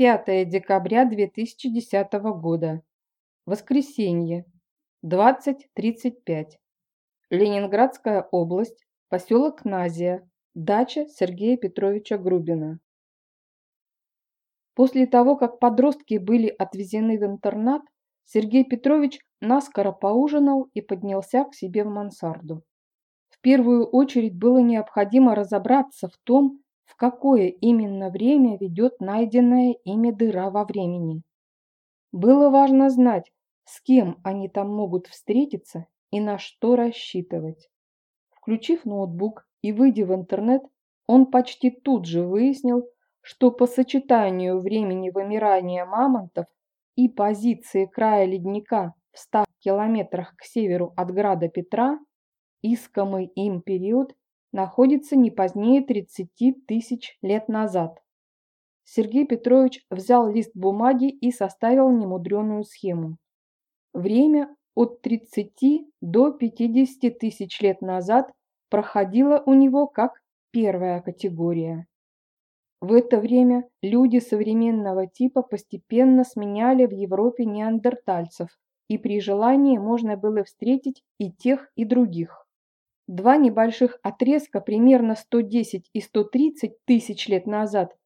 5 декабря 2010 года. Воскресенье. 20.35. Ленинградская область. Поселок Назия. Дача Сергея Петровича Грубина. После того, как подростки были отвезены в интернат, Сергей Петрович наскоро поужинал и поднялся к себе в мансарду. В первую очередь было необходимо разобраться в том, в какое именно время ведет найденная ими дыра во времени. Было важно знать, с кем они там могут встретиться и на что рассчитывать. Включив ноутбук и выйдя в интернет, он почти тут же выяснил, что по сочетанию времени вымирания мамонтов и позиции края ледника в 100 километрах к северу от града Петра, искомый им период находится не позднее 30 тысяч лет назад. Сергей Петрович взял лист бумаги и составил немудреную схему. Время от 30 до 50 тысяч лет назад проходило у него как первая категория. В это время люди современного типа постепенно сменяли в Европе неандертальцев, и при желании можно было встретить и тех, и других. Два небольших отрезка примерно 110 и 130 тысяч лет назад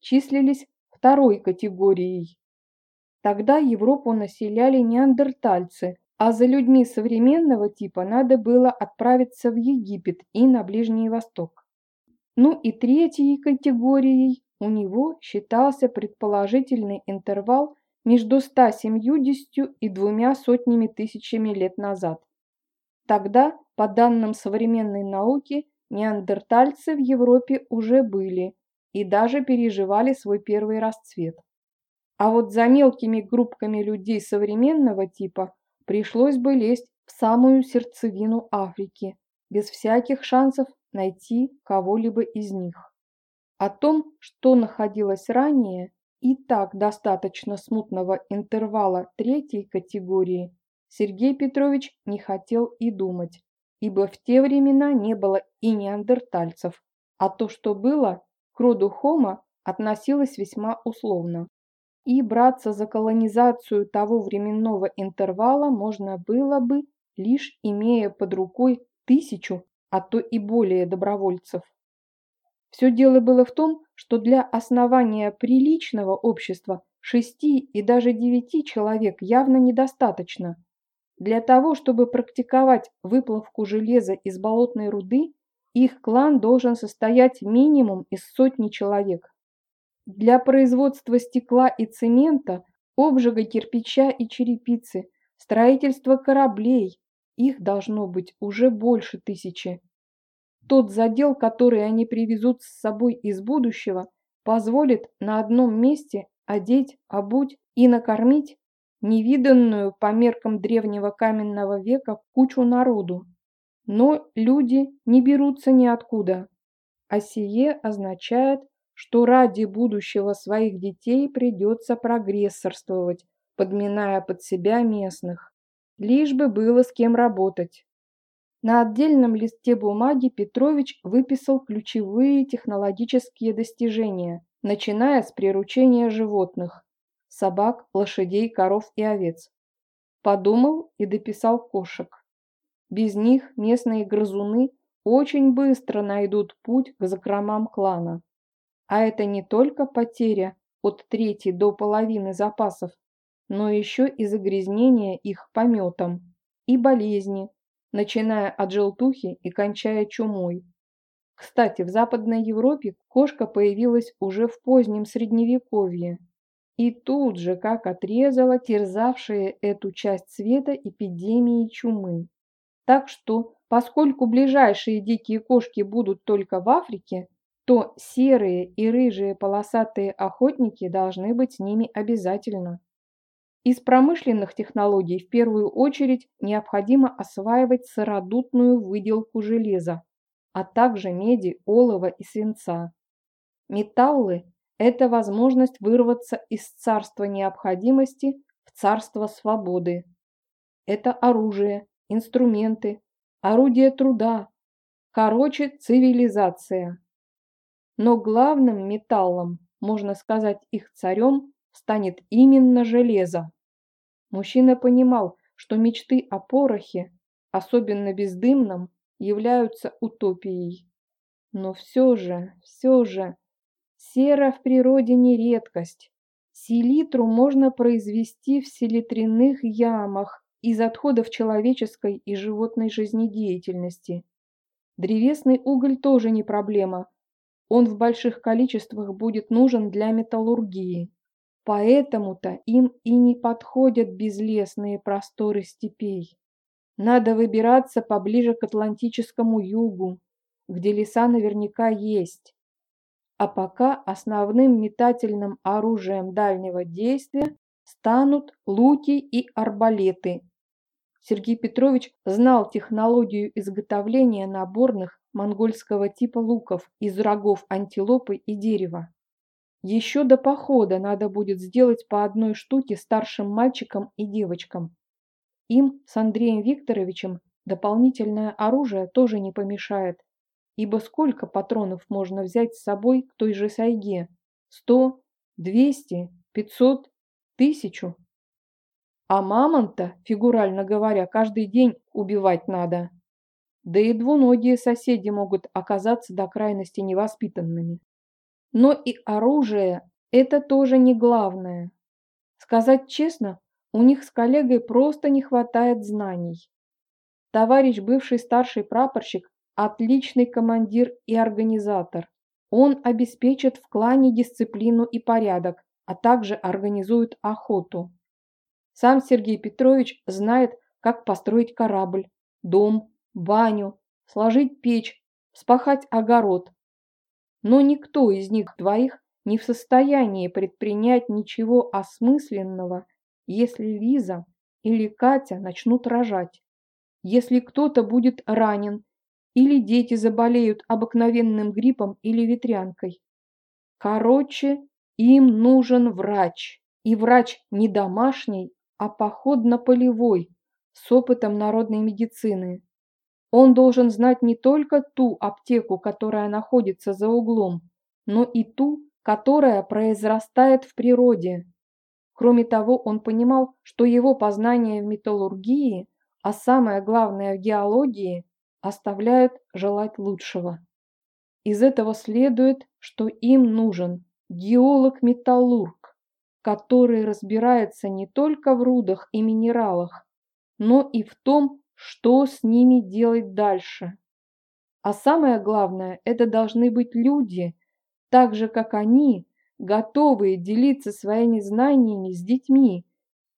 числились второй категорией. Тогда Европу населяли неандертальцы, а за людьми современного типа надо было отправиться в Египет и на Ближний Восток. Ну и третьей категорией у него считался предположительный интервал между 170 и двумя сотнями тысячами лет назад. Тогда, по данным современной науки, неандертальцы в Европе уже были и даже переживали свой первый расцвет. А вот за мелкими группками людей современного типа пришлось бы лезть в самую сердцевину Африки, без всяких шансов найти кого-либо из них. О том, что находилось ранее, и так достаточно смутного интервала третьей категории, Сергей Петрович не хотел и думать, ибо в те времена не было и неандертальцев, а то, что было, к роду Хома относилось весьма условно. И браться за колонизацию того временного интервала можно было бы, лишь имея под рукой тысячу а то и более добровольцев. Все дело было в том, что для основания приличного общества шести и даже девяти человек явно недостаточно. Для того, чтобы практиковать выплавку железа из болотной руды, их клан должен состоять минимум из сотни человек. Для производства стекла и цемента, обжига кирпича и черепицы, строительства кораблей, их должно быть уже больше тысячи. Тот задел, который они привезут с собой из будущего, позволит на одном месте одеть, обуть и накормить невиданную по меркам древнего каменного века кучу народу. Но люди не берутся ниоткуда. А сие означает, что ради будущего своих детей придется прогрессорствовать, подминая под себя местных лишь бы было с кем работать. На отдельном листе бумаги Петрович выписал ключевые технологические достижения, начиная с приручения животных – собак, лошадей, коров и овец. Подумал и дописал кошек. Без них местные грызуны очень быстро найдут путь к закромам клана. А это не только потеря от трети до половины запасов, но еще и загрязнение их пометом, и болезни, начиная от желтухи и кончая чумой. Кстати, в Западной Европе кошка появилась уже в позднем Средневековье. И тут же, как отрезала терзавшие эту часть света эпидемии чумы. Так что, поскольку ближайшие дикие кошки будут только в Африке, то серые и рыжие полосатые охотники должны быть с ними обязательно. Из промышленных технологий в первую очередь необходимо осваивать сыродутную выделку железа, а также меди, олова и свинца. Металлы – это возможность вырваться из царства необходимости в царство свободы. Это оружие, инструменты, орудие труда, короче, цивилизация. Но главным металлом можно сказать их царем, станет именно железо. Мужчина понимал, что мечты о порохе, особенно бездымном, являются утопией. Но все же, все же, сера в природе не редкость. Селитру можно произвести в селитряных ямах из отходов человеческой и животной жизнедеятельности. Древесный уголь тоже не проблема. Он в больших количествах будет нужен для металлургии. Поэтому-то им и не подходят безлесные просторы степей. Надо выбираться поближе к Атлантическому югу, где леса наверняка есть. А пока основным метательным оружием дальнего действия станут луки и арбалеты. Сергей Петрович знал технологию изготовления наборных монгольского типа луков из рогов антилопы и дерева. Еще до похода надо будет сделать по одной штуке старшим мальчикам и девочкам. Им с Андреем Викторовичем дополнительное оружие тоже не помешает, ибо сколько патронов можно взять с собой к той же сайге? Сто, двести, пятьсот, тысячу? А мамонта, фигурально говоря, каждый день убивать надо. Да и двуногие соседи могут оказаться до крайности невоспитанными. Но и оружие – это тоже не главное. Сказать честно, у них с коллегой просто не хватает знаний. Товарищ бывший старший прапорщик – отличный командир и организатор. Он обеспечит в клане дисциплину и порядок, а также организует охоту. Сам Сергей Петрович знает, как построить корабль, дом, баню, сложить печь, спахать огород, но никто из них двоих не в состоянии предпринять ничего осмысленного, если Лиза или Катя начнут рожать, если кто-то будет ранен или дети заболеют обыкновенным гриппом или ветрянкой. Короче, им нужен врач. И врач не домашний, а походно-полевой, с опытом народной медицины. Он должен знать не только ту аптеку, которая находится за углом, но и ту, которая произрастает в природе. Кроме того, он понимал, что его познания в металлургии, а самое главное в геологии, оставляют желать лучшего. Из этого следует, что им нужен геолог-металлург, который разбирается не только в рудах и минералах, но и в том, что с ними делать дальше. А самое главное, это должны быть люди, так же как они, готовые делиться своими знаниями с детьми,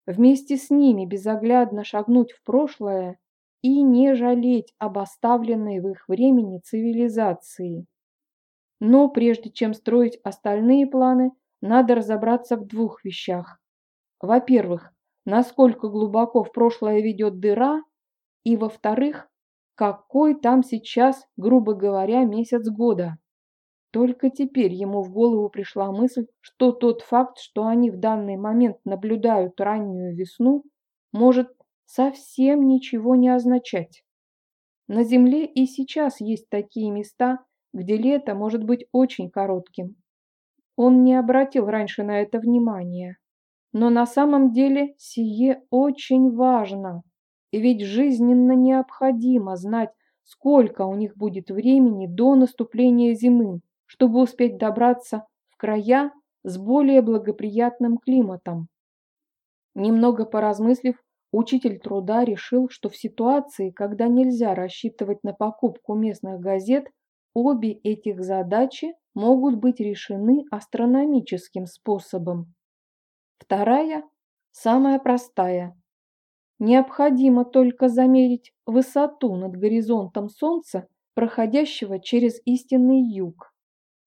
вместе с ними безоглядно шагнуть в прошлое и не жалеть об оставленной в их времени цивилизации. Но прежде чем строить остальные планы, надо разобраться в двух вещах. Во-первых, насколько глубоко в прошлое ведет дыра, и, во-вторых, какой там сейчас, грубо говоря, месяц года. Только теперь ему в голову пришла мысль, что тот факт, что они в данный момент наблюдают раннюю весну, может совсем ничего не означать. На Земле и сейчас есть такие места, где лето может быть очень коротким. Он не обратил раньше на это внимания. Но на самом деле сие очень важно. И ведь жизненно необходимо знать, сколько у них будет времени до наступления зимы, чтобы успеть добраться в края с более благоприятным климатом. Немного поразмыслив, учитель труда решил, что в ситуации, когда нельзя рассчитывать на покупку местных газет, обе этих задачи могут быть решены астрономическим способом. Вторая, самая простая – Необходимо только замерить высоту над горизонтом Солнца, проходящего через истинный юг.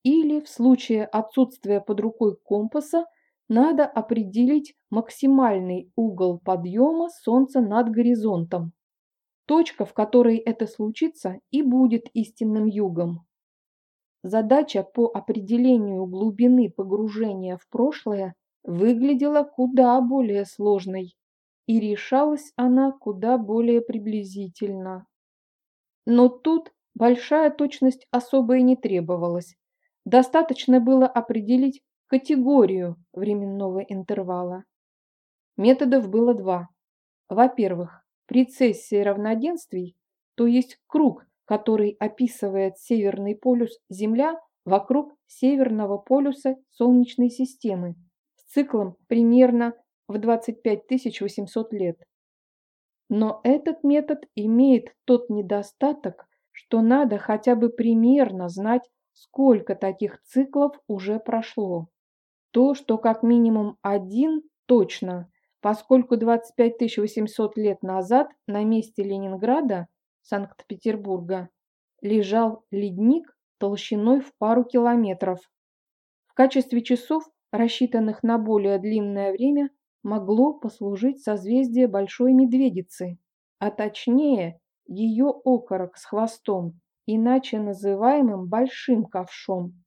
Или, в случае отсутствия под рукой компаса, надо определить максимальный угол подъема Солнца над горизонтом. Точка, в которой это случится, и будет истинным югом. Задача по определению глубины погружения в прошлое выглядела куда более сложной и решалась она куда более приблизительно. Но тут большая точность особо и не требовалась. Достаточно было определить категорию временного интервала. Методов было два. Во-первых, прецессия равноденствий, то есть круг, который описывает северный полюс Земля вокруг северного полюса Солнечной системы с циклом примерно в 25 800 лет. Но этот метод имеет тот недостаток, что надо хотя бы примерно знать, сколько таких циклов уже прошло. То, что как минимум один точно, поскольку 25 800 лет назад на месте Ленинграда, Санкт-Петербурга, лежал ледник толщиной в пару километров. В качестве часов, рассчитанных на более длинное время, могло послужить созвездие Большой Медведицы, а точнее ее окорок с хвостом, иначе называемым Большим Ковшом.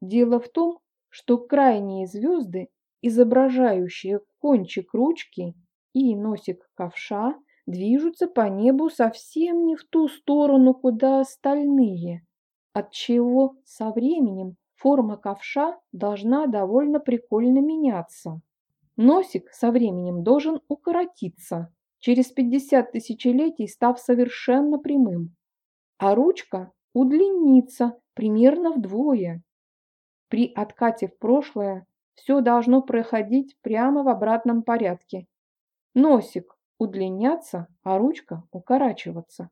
Дело в том, что крайние звезды, изображающие кончик ручки и носик ковша, движутся по небу совсем не в ту сторону, куда остальные, отчего со временем форма ковша должна довольно прикольно меняться. Носик со временем должен укоротиться, через 50 тысячелетий став совершенно прямым, а ручка удлинится примерно вдвое. При откате в прошлое все должно проходить прямо в обратном порядке. Носик удлиняться, а ручка укорачиваться.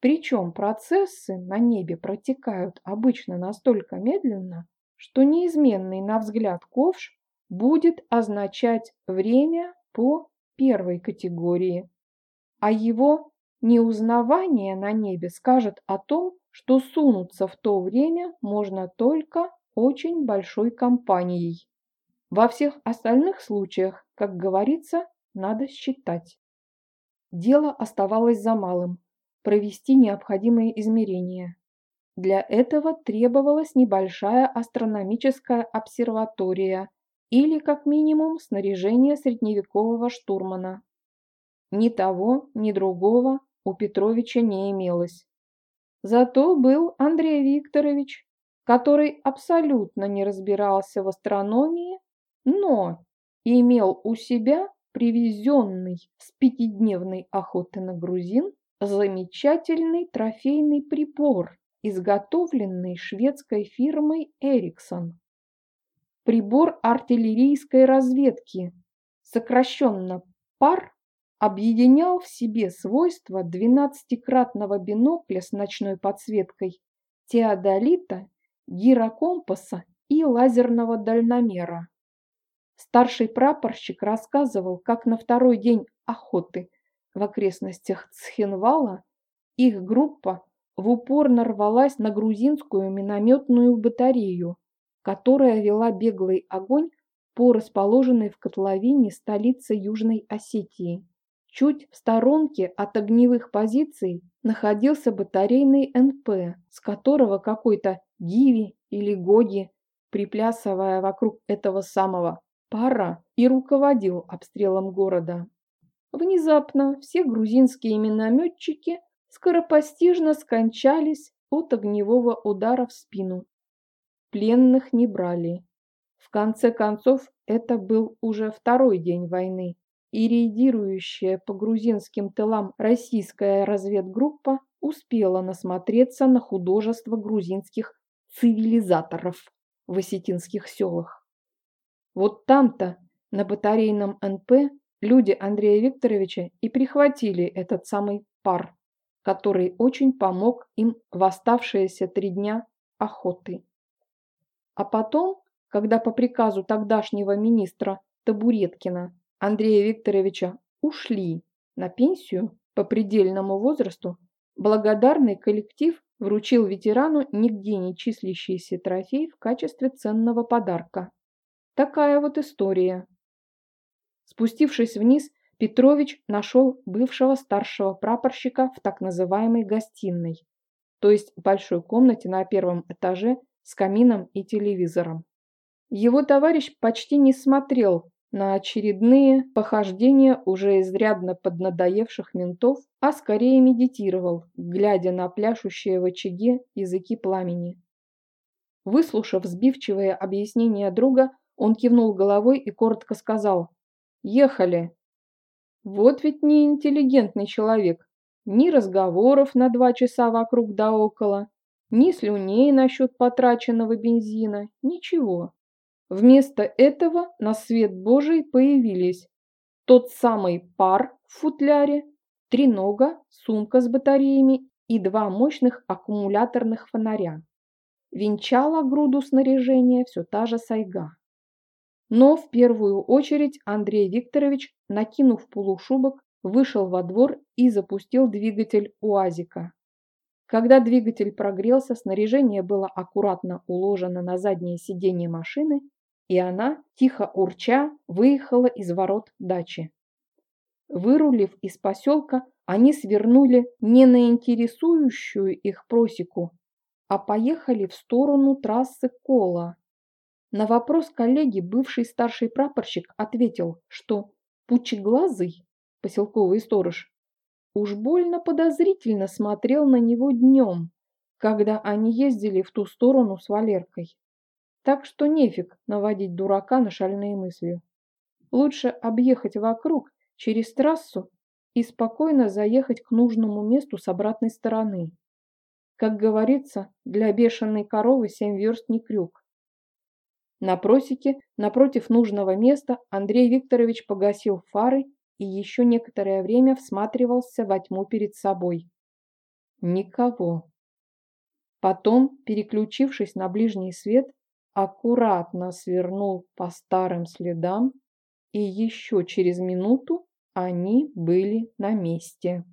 Причем процессы на небе протекают обычно настолько медленно, что неизменный на взгляд ковш будет означать время по первой категории, а его неузнавание на небе скажет о том, что сунуться в то время можно только очень большой компанией. Во всех остальных случаях, как говорится, надо считать. Дело оставалось за малым – провести необходимые измерения. Для этого требовалась небольшая астрономическая обсерватория или, как минимум, снаряжение средневекового штурмана. Ни того, ни другого у Петровича не имелось. Зато был Андрей Викторович, который абсолютно не разбирался в астрономии, но имел у себя привезенный с пятидневной охоты на грузин замечательный трофейный прибор, изготовленный шведской фирмой «Эриксон» прибор артиллерийской разведки, сокращенно ПАР, объединял в себе свойства двенадцатикратного бинокля с ночной подсветкой, теодолита, гирокомпаса и лазерного дальномера. Старший прапорщик рассказывал, как на второй день охоты в окрестностях Цхинвала их группа в упор нарвалась на грузинскую минометную батарею, которая вела беглый огонь по расположенной в котловине столице Южной Осетии. Чуть в сторонке от огневых позиций находился батарейный НП, с которого какой-то Гиви или Гоги, приплясывая вокруг этого самого пара, и руководил обстрелом города. Внезапно все грузинские минометчики скоропостижно скончались от огневого удара в спину. Пленных не брали. В конце концов, это был уже второй день войны, и рейдирующая по грузинским тылам российская разведгруппа успела насмотреться на художество грузинских цивилизаторов в осетинских селах. Вот там-то, на батарейном НП, люди Андрея Викторовича и прихватили этот самый пар, который очень помог им в оставшиеся три дня охоты. А потом, когда по приказу тогдашнего министра Табуреткина Андрея Викторовича ушли на пенсию по предельному возрасту, благодарный коллектив вручил ветерану нигде не числящийся трофей в качестве ценного подарка. Такая вот история. Спустившись вниз, Петрович нашел бывшего старшего прапорщика в так называемой гостиной, то есть большой комнате на первом этаже с камином и телевизором. Его товарищ почти не смотрел на очередные похождения уже изрядно поднадоевших ментов, а скорее медитировал, глядя на пляшущие в очаге языки пламени. Выслушав сбивчивое объяснение друга, он кивнул головой и коротко сказал «Ехали». Вот ведь не интеллигентный человек. Ни разговоров на два часа вокруг да около, ни слюней насчет потраченного бензина, ничего. Вместо этого на свет Божий появились тот самый пар в футляре, тренога, сумка с батареями и два мощных аккумуляторных фонаря. Венчала груду снаряжения все та же сайга. Но в первую очередь Андрей Викторович, накинув полушубок, вышел во двор и запустил двигатель УАЗика. Когда двигатель прогрелся, снаряжение было аккуратно уложено на заднее сиденье машины, и она, тихо урча, выехала из ворот дачи. Вырулив из поселка, они свернули не на интересующую их просеку, а поехали в сторону трассы Кола. На вопрос коллеги бывший старший прапорщик ответил, что пучеглазый поселковый сторож уж больно подозрительно смотрел на него днем, когда они ездили в ту сторону с Валеркой. Так что нефиг наводить дурака на шальные мысли. Лучше объехать вокруг через трассу и спокойно заехать к нужному месту с обратной стороны. Как говорится, для бешеной коровы семь верст не крюк. На просеке, напротив нужного места, Андрей Викторович погасил фары и еще некоторое время всматривался во тьму перед собой. Никого. Потом, переключившись на ближний свет, аккуратно свернул по старым следам, и еще через минуту они были на месте.